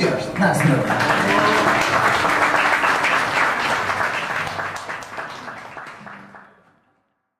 cheers. Nice move.